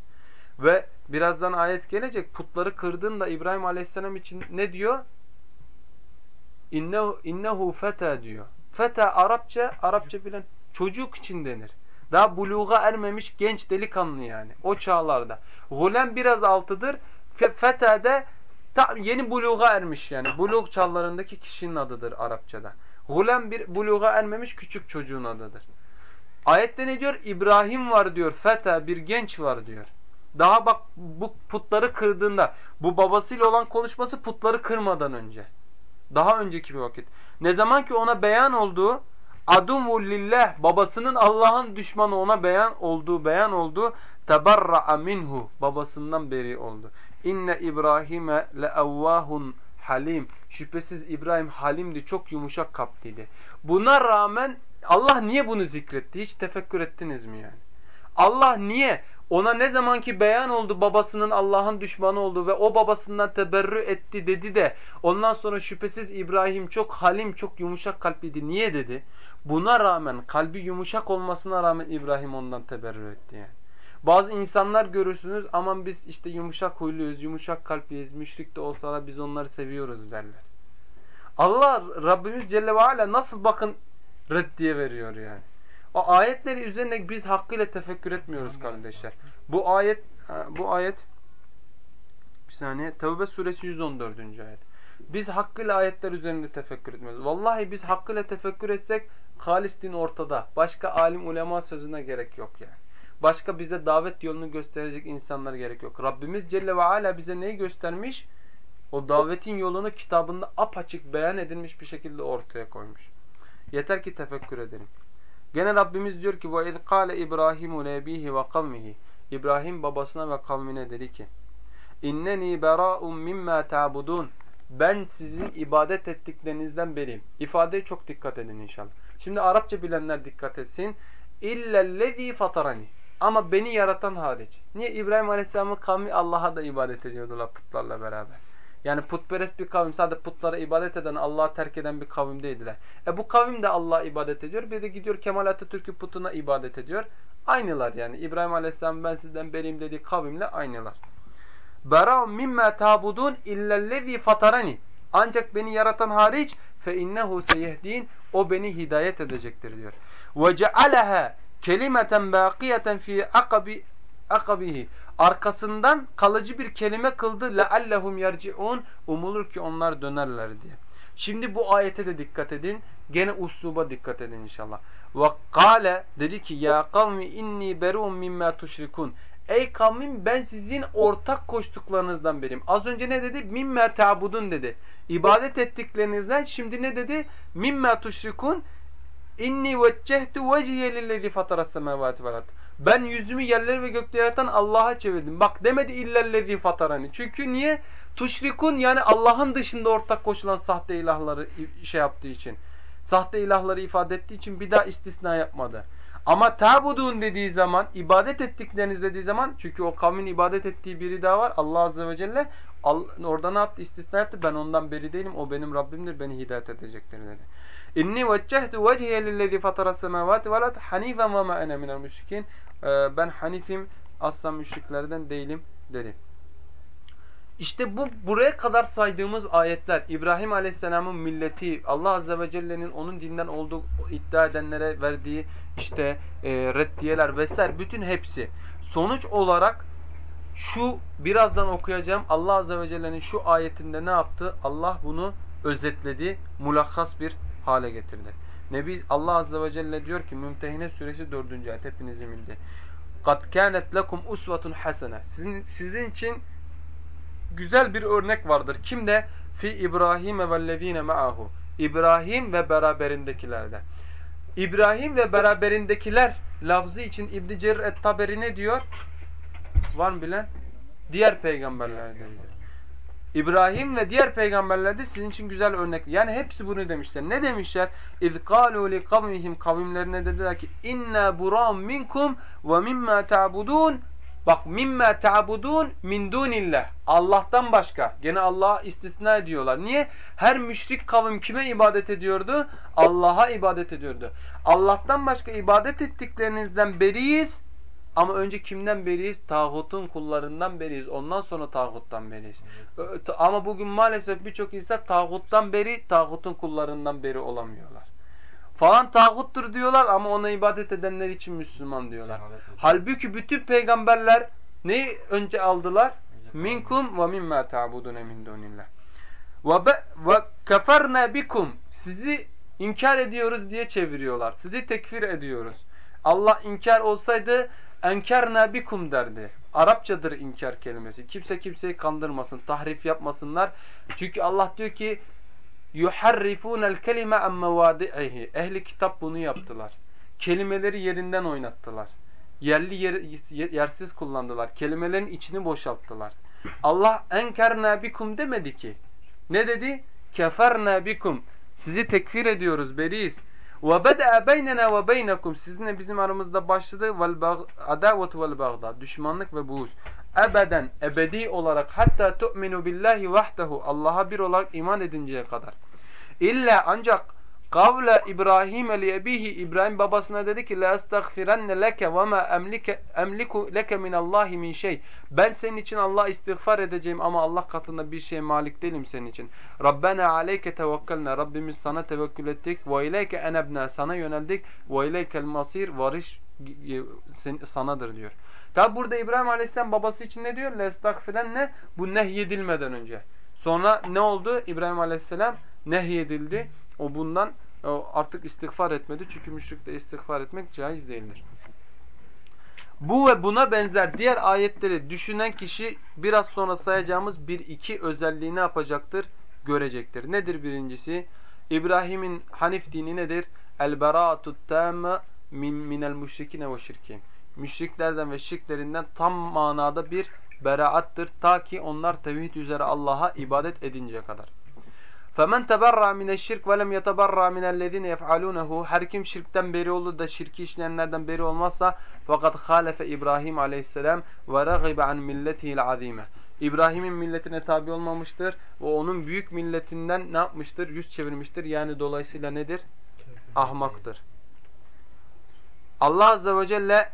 Ve birazdan ayet gelecek. Putları kırdığında İbrahim Aleyhisselam için ne diyor? İnnehu, innehu feta diyor. Feta Arapça, Arapça bilen çocuk için denir. Daha buluğa ermemiş genç delikanlı yani. O çağlarda. Gulem biraz altıdır. Feta de Ta, yeni buluğa ermiş yani. Bulug çağlarındaki kişinin adıdır Arapçada. Gulem bir buluğa ermemiş küçük çocuğun adıdır. Ayette ne diyor? İbrahim var diyor. Feta bir genç var diyor. Daha bak bu putları kırdığında bu babasıyla olan konuşması putları kırmadan önce. Daha önceki bir vakit. Ne zaman ki ona beyan olduğu adumul lillah babasının Allah'ın düşmanı ona beyan olduğu beyan oldu tebarra'a minhu babasından beri oldu. İnne İbrahim'e leevvahun halim. Şüphesiz İbrahim halimdi, çok yumuşak kalpliydi. Buna rağmen Allah niye bunu zikretti? Hiç tefekkür ettiniz mi yani? Allah niye? Ona ne zamanki beyan oldu babasının Allah'ın düşmanı oldu ve o babasından teberrü etti dedi de ondan sonra şüphesiz İbrahim çok halim, çok yumuşak kalpliydi. Niye dedi? Buna rağmen kalbi yumuşak olmasına rağmen İbrahim ondan teberrü etti yani. Bazı insanlar görürsünüz aman biz işte yumuşak huyluyuz, yumuşak kalpliyiz, müşrik de olsa da biz onları seviyoruz derler. Allah Rabbimiz Celle ve Ala nasıl bakın reddiye veriyor yani. O ayetleri üzerine biz hakkıyla tefekkür etmiyoruz kardeşler. Bu ayet bu ayet bir saniye Tevbe suresi 114. ayet. Biz hakkıyla ayetler üzerinde tefekkür etmiyoruz. Vallahi biz hakkıyla tefekkür etsek halis din ortada. Başka alim ulema sözüne gerek yok yani. Başka bize davet yolunu gösterecek insanlar gerek yok. Rabbimiz Celle ve Ala bize neyi göstermiş? O davetin yolunu kitabında apaçık beyan edilmiş bir şekilde ortaya koymuş. Yeter ki tefekkür edelim. Gene Rabbimiz diyor ki وَاِذْ قَالَ İbrahimu لَيَب۪يهِ وَقَوْمِهِ İbrahim babasına ve kavmine dedi ki İnneni bera'un mimma ta'budun Ben sizin ibadet ettiklerinizden beriyim. İfadeye çok dikkat edin inşallah. Şimdi Arapça bilenler dikkat etsin. İllellezî fatarani ama beni yaratan hariç. Niye İbrahim Aleyhisselam'ın kavmi Allah'a da ibadet ediyordular putlarla beraber. Yani putperest bir kavim sadece putlara ibadet eden, Allah'ı terk eden bir kavim değildiler. E bu kavim de Allah'a ibadet ediyor. Bir de gidiyor Kemal Atatürk'ün putuna ibadet ediyor. Aynılar yani. İbrahim Aleyhisselam ben sizden beriyim dediği kavimle aynılar. Bera'un mimme tabudun illellezî fatarani. Ancak beni yaratan hariç fe innehu seyehdin. O beni hidayet edecektir diyor. Ve cealeha kelimeten baqiyeten fi akabi akabihi arkasından kalıcı bir kelime kıldı leallehum yerciun umulur ki onlar dönerler diye. Şimdi bu ayete de dikkat edin. Gene usluba dikkat edin inşallah. Ve kâle dedi ki ya kavmi inni berun mimma tuşrikun. Ey kavmim ben sizin ortak koştuklarınızdan beriyim. Az önce ne dedi? Mimme ta'budun dedi. İbadet ettiklerinizden şimdi ne dedi? Mimme tuşrikun İnni veccehtu veciye lillezi fataras semavati vel. Ben yüzümü yerleri ve gökleri yaratan Allah'a çevirdim. Bak demedi illellezi fatarani. Çünkü niye? Tuşrikun yani Allah'ın dışında ortak koşulan sahte ilahları şey yaptığı için. Sahte ilahları ifade ettiği için bir daha istisna yapmadı. Ama ta'budun dediği zaman, ibadet ettikleriniz dediği zaman çünkü o kavmin ibadet ettiği biri daha var. Allah azze ve celle orada ne yaptı? İstisna yaptı. Ben ondan beri değilim. O benim Rabbimdir. Beni hidayet edecektir dedi. İnni veccehtu vecihe lillezî fatara semâvâti vel ard ve ma ene minel müşrikîn. Ee, ben hanifim, asla müşriklerden değilim dedi. İşte bu buraya kadar saydığımız ayetler İbrahim Aleyhisselam'ın milleti Allah Azze ve Celle'nin onun dinden olduğu iddia edenlere verdiği işte e, reddiyeler vesaire bütün hepsi sonuç olarak şu birazdan okuyacağım Allah Azze ve Celle'nin şu ayetinde ne yaptı? Allah bunu özetledi, mulakkas bir hale getirdi. Nebi Allah azze ve celle diyor ki Mümtehine suresi 4. ayet hepinizin bildiği. Kat kânet lekum usvetun hasene. Sizin sizin için güzel bir örnek vardır. Kimde? Fi İbrahim ve vellezine ma'ahu. İbrahim ve beraberindekilerden. İbrahim ve beraberindekiler lafzı için İbn Cerir et-Taberi ne diyor? Var mı bilen? Diğer peygamberlerden diyor. İbrahim ve diğer peygamberler de sizin için güzel örnek. Yani hepsi bunu demişler. Ne demişler? Qalu li kavmihim kavimlerine dediler ki inna buram minkum ve mimma ta'budun Bak mimme ta'budun min dunillah. Allah'tan başka. Gene Allah'a istisna ediyorlar. Niye? Her müşrik kavim kime ibadet ediyordu? Allah'a ibadet ediyordu. Allah'tan başka ibadet ettiklerinizden beriyiz. Ama önce kimden beriyiz? Tağutun kullarından beriyiz. Ondan sonra tağuttan beriyiz. Ama bugün maalesef birçok insan tağuttan beri, tağutun kullarından beri olamıyorlar. Falan tağuttur diyorlar ama ona ibadet edenler için Müslüman diyorlar. Halbuki bütün peygamberler neyi önce aldılar? Minkum ve mimma ta'budun min dunillah. Ve keferna bikum. Sizi inkar ediyoruz diye çeviriyorlar. Sizi tekfir ediyoruz. Allah inkar olsaydı enkerna bikum derdi. Arapçadır inkar kelimesi. Kimse kimseyi kandırmasın, tahrif yapmasınlar. Çünkü Allah diyor ki yuharrifun el kelime an mevadi'ihi. Ehli kitap bunu yaptılar. Kelimeleri yerinden oynattılar. Yerli yer, yersiz kullandılar. Kelimelerin içini boşalttılar. Allah enkerna bikum demedi ki. Ne dedi? Keferna bikum. Sizi tekfir ediyoruz, beriyiz. Ve beda beynena ve beynekum. Sizinle bizim aramızda başladı vel adavet vel bagda. Düşmanlık ve buğuz. Ebeden, ebedi olarak hatta tu'minu billahi vahdehu. Allah'a bir olarak iman edinceye kadar. İlla ancak kavle İbrahim li ebihi İbrahim babasına dedi ki la estagfirenne leke ve ma emliku leke min Allahi min şey. Ben senin için Allah istiğfar edeceğim ama Allah katında bir şey malik değilim senin için. Rabbena aleyke tevekkelne. Rabbimiz sana tevekkül ettik. Ve ileyke enebna. Sana yöneldik. Ve ileykel masir. Varış sanadır diyor. Tabi burada İbrahim Aleyhisselam babası için ne diyor? ne? Bu nehyedilmeden önce. Sonra ne oldu? İbrahim Aleyhisselam nehyedildi. O bundan artık istiğfar etmedi. Çünkü müşrikte istiğfar etmek caiz değildir. Bu ve buna benzer diğer ayetleri düşünen kişi biraz sonra sayacağımız bir iki özelliği ne yapacaktır? Görecektir. Nedir birincisi? İbrahim'in Hanif dini nedir? El-bera'atut tamme min minel müşrikine ve şirkin. Müşriklerden ve şirklerinden tam manada bir beraattır ta ki onlar tevhid üzere Allah'a ibadet edince kadar. فَمَنْ تَبَرَّى مِنَ الشِّرْكِ وَلَمْ يَتَبَرَّى مِنَ الَّذِينَ يَفْعَلُونَهُ Her kim şirkten beri olur da şirki işleyenlerden beri olmazsa fakat halefe İbrahim aleyhisselam ve ragibe an milletihi'l azime. İbrahim'in milletine tabi olmamıştır ve onun büyük milletinden ne yapmıştır? Yüz çevirmiştir. Yani dolayısıyla nedir? Ahmaktır. Allah azze ve celle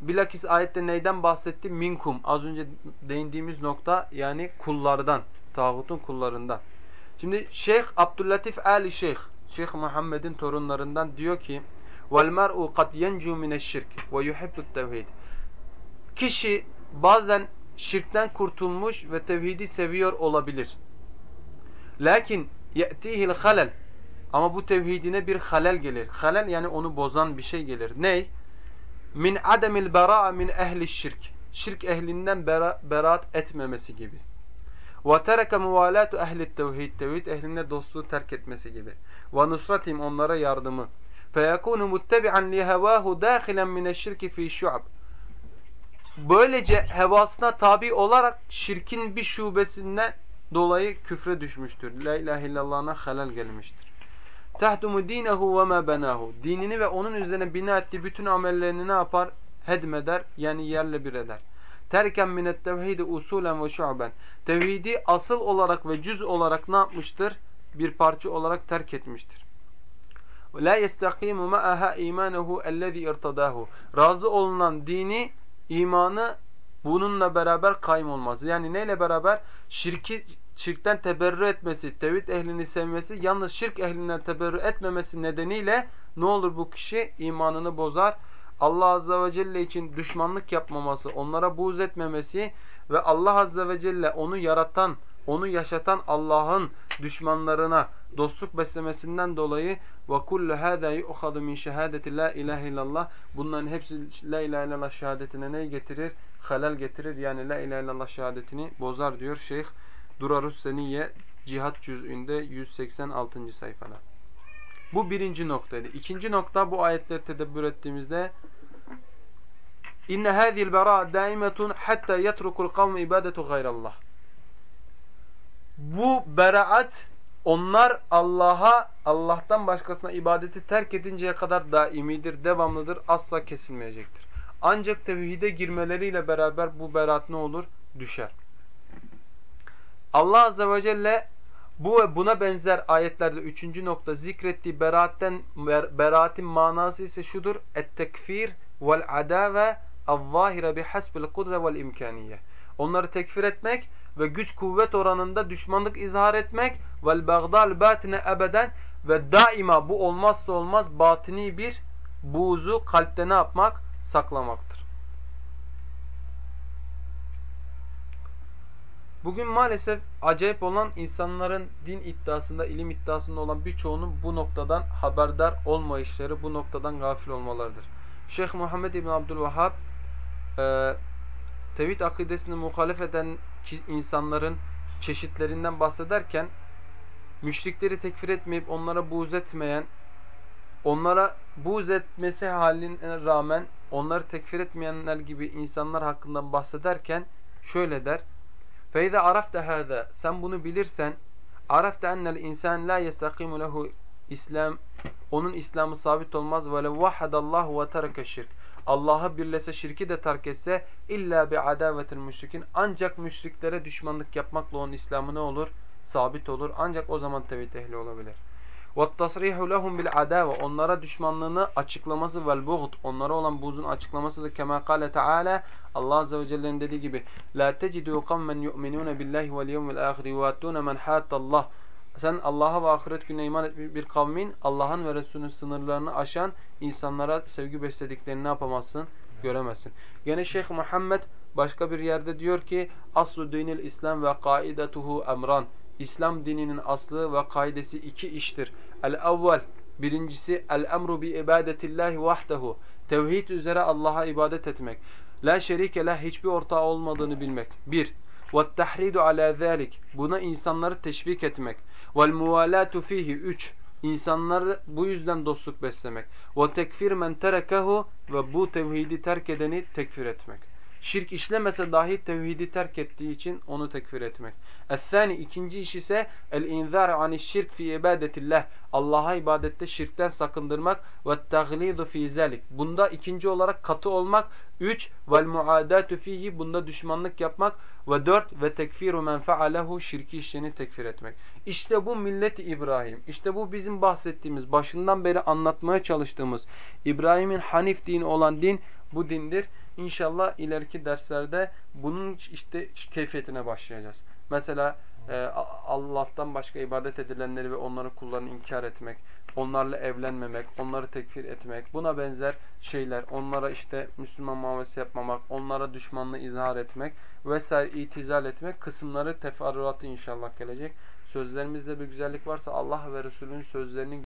bilakis ayette neyden bahsetti? Minkum. Az önce değindiğimiz nokta yani kullardan. Tağutun kullarından. Şimdi Şeyh Abdüllatif Ali Şeyh, Şeyh Muhammed'in torunlarından diyor ki وَالْمَرْءُ قَدْ يَنْجُوا مِنَ الشِّرْكِ وَيُحِبُّ التَّوْحِيدِ Kişi bazen şirkten kurtulmuş ve tevhidi seviyor olabilir. Lakin يَأْتِيهِ الْخَلَلِ Ama bu tevhidine bir halel gelir. Halel yani onu bozan bir şey gelir. Ney? Min ademil bera'a min ehli şirk. Şirk ehlinden bera, beraat etmemesi gibi. Ve tereke muvalatu ehli tevhid. Ehline dostluğu terk etmesi gibi. Nusratim onlara yardımı. Feyekunu muttebi'an li hevahu dahilen mineşşirki fi şu'ab. Böylece hevasına tabi olarak şirkin bir şubesinden dolayı küfre düşmüştür. La ilahe illallah'ına halal gelmiştir. Tehdumu dinehu ve ma benahu. Dinini ve onun üzerine bina ettiği bütün amellerini ne yapar? Hedmeder yani yerle bir eder. Terken minet tevhidi usulen ve şu'ben. Tevhidi asıl olarak ve cüz olarak ne yapmıştır? Bir parça olarak terk etmiştir. La yestakimu ma'aha imanuhu ellezî irtadahu. Razı olunan dini, imanı bununla beraber kaym olmaz. Yani neyle beraber? Şirki şirkten teberrü etmesi, tevhid ehlini sevmesi, yalnız şirk ehlinden teberrü etmemesi nedeniyle ne olur bu kişi? imanını bozar. Allah Azze ve Celle için düşmanlık yapmaması, onlara buğz etmemesi ve Allah Azze ve Celle onu yaratan, onu yaşatan Allah'ın düşmanlarına dostluk beslemesinden dolayı ve kullu hâzâ yu'khadu min şehâdeti la ilahe illallah bunların hepsi la ilahe illallah şehadetine ne getirir? Halal getirir. Yani la ilahe illallah şehadetini bozar diyor Şeyh Durarus Seniye Cihat cüz'ünde 186. sayfada. Bu birinci noktaydı. İkinci nokta bu ayetleri tedebbür ettiğimizde İnne hâzil berâ dâimetun hatta yetrukul kavmi ibadetu gayrallah. Bu beraat onlar Allah'a, Allah'tan başkasına ibadeti terk edinceye kadar daimidir, devamlıdır, asla kesilmeyecektir. Ancak tevhide girmeleriyle beraber bu beraat ne olur? Düşer. Allah Azze ve Celle bu ve buna benzer ayetlerde üçüncü nokta zikrettiği beraatten beraatin manası ise şudur. Et-tekfir vel adave el-zahire bihasbil kudre vel imkaniye. Onları tekfir etmek ve güç kuvvet oranında düşmanlık izhar etmek vel bagdal batine ebeden ve daima bu olmazsa olmaz batini bir buğzu kalpte ne yapmak? Saklamaktır. Bugün maalesef acayip olan insanların din iddiasında, ilim iddiasında olan birçoğunun bu noktadan haberdar olmayışları, bu noktadan gafil olmalarıdır. Şeyh Muhammed İbn Abdülvahhab e, tevhid akidesini muhalef eden insanların çeşitlerinden bahsederken müşrikleri tekfir etmeyip onlara buğz etmeyen, onlara buğz etmesi haline rağmen onları tekfir etmeyenler gibi insanlar hakkında bahsederken şöyle der. Feyza arafte hâzâ. Sen bunu bilirsen arafte ennel insan la yestakimu lehu İslam. Onun İslam'ı sabit olmaz. Ve lev vahadallahu ve tereke şirk. Allah'ı birlese şirki de terk etse illa bi adavetil müşrikin ancak müşriklere düşmanlık yapmakla onun İslam'ı ne olur? Sabit olur. Ancak o zaman tevhid ehli olabilir. وَالتَّصْرِيحُ لَهُمْ بِالْعَدَاوَ Onlara düşmanlığını açıklaması vel buğd. Onlara olan buğzun açıklaması da kema kâle Teala Allah Azze ve Celle'nin dediği gibi لَا تَجِدُوا قَمَّنْ يُؤْمِنُونَ بِاللّٰهِ وَالْيَوْمِ الْآخِرِ وَاتُّونَ مَنْ حَاتَ اللّٰهِ sen Allah'a ve ahiret gününe iman etmiş bir kavmin Allah'ın ve Resulünün sınırlarını aşan insanlara sevgi beslediklerini ne yapamazsın? Göremezsin. Gene Şeyh Muhammed başka bir yerde diyor ki Aslu dinil İslam ve kaidetuhu emran. İslam dininin aslı ve kaidesi iki iştir. El-evvel birincisi el-emru bi ibadetillahi vahdehu. Tevhid üzere Allah'a ibadet etmek. La şerike la hiçbir ortağı olmadığını bilmek. Bir. وَالتَّحْرِيدُ عَلَى ذَٰلِكِ Buna insanları teşvik etmek. Vel muvalatu fihi 3. İnsanları bu yüzden dostluk beslemek. Ve tekfir men terekehu ve bu tevhidi terk edeni tekfir etmek. Şirk işlemese dahi tevhidi terk ettiği için onu tekfir etmek. Es-sani ikinci iş ise el-inzar ani şirk fi ibadetillah. Allah'a ibadette şirkten sakındırmak ve taglidu fi zalik. Bunda ikinci olarak katı olmak. Üç vel muadatu fihi bunda düşmanlık yapmak ve dört ve tekfiru men faalehu şirki işleni tekfir etmek. İşte bu millet İbrahim. İşte bu bizim bahsettiğimiz, başından beri anlatmaya çalıştığımız İbrahim'in Hanif dini olan din bu dindir. İnşallah ileriki derslerde bunun işte keyfiyetine başlayacağız. Mesela Allah'tan başka ibadet edilenleri ve onların kullarını inkar etmek, onlarla evlenmemek, onları tekfir etmek, buna benzer şeyler, onlara işte Müslüman muamelesi yapmamak, onlara düşmanlığı izhar etmek vesaire itizal etmek kısımları teferruatı inşallah gelecek. Sözlerimizde bir güzellik varsa Allah ve Resulünün sözlerinin